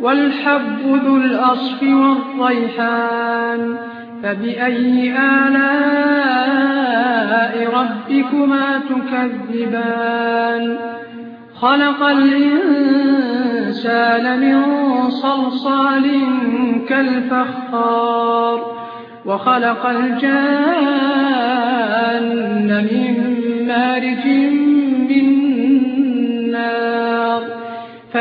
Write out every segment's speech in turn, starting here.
والحب ذو الأصف والطيحان فبأي آلاء ربكما تكذبان؟ خلق الإنسان من صلصال كالفخار وخلق الجان من مارج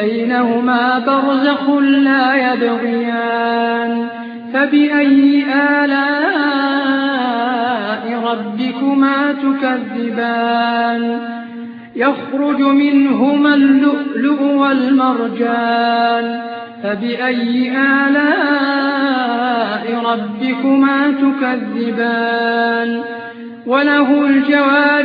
بينهما برزخ لا يبغيان. فبأي آلاء ربكما تكذبان؟ يخرج منهما اللؤلؤ والمرجان. فبأي آلاء ربكما تكذبان؟ وله الجوار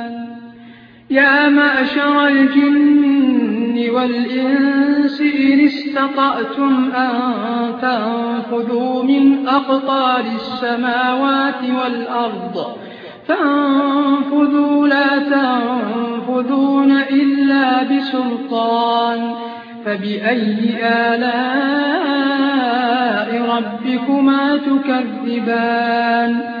يا معشر الجن والإنس إن استطعتم أن تنفذوا من أقطار السماوات والأرض. فانفذوا لا تنفذون إلا بسلطان. فبأي آلاء ربكما تكذبان؟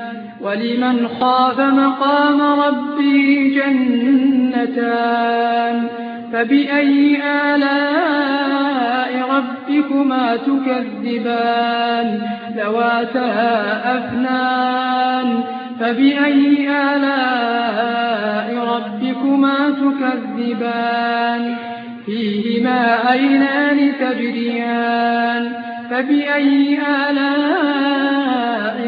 ولمن خاف مقام ربه جنتان فبأي آلاء ربكما تكذبان ذواتها أفنان فبأي آلاء ربكما تكذبان فيهما عينان تجريان فبأي آلاء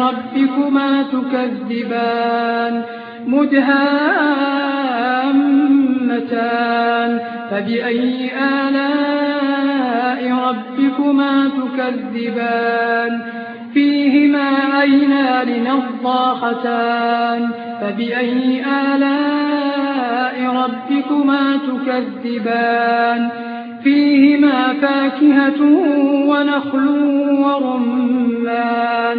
ربكما تكذبان مدهامتان فبأي آلاء ربكما تكذبان فيهما عينان نضاختان فبأي آلاء ربكما تكذبان فيهما فاكهة ونخل ورمان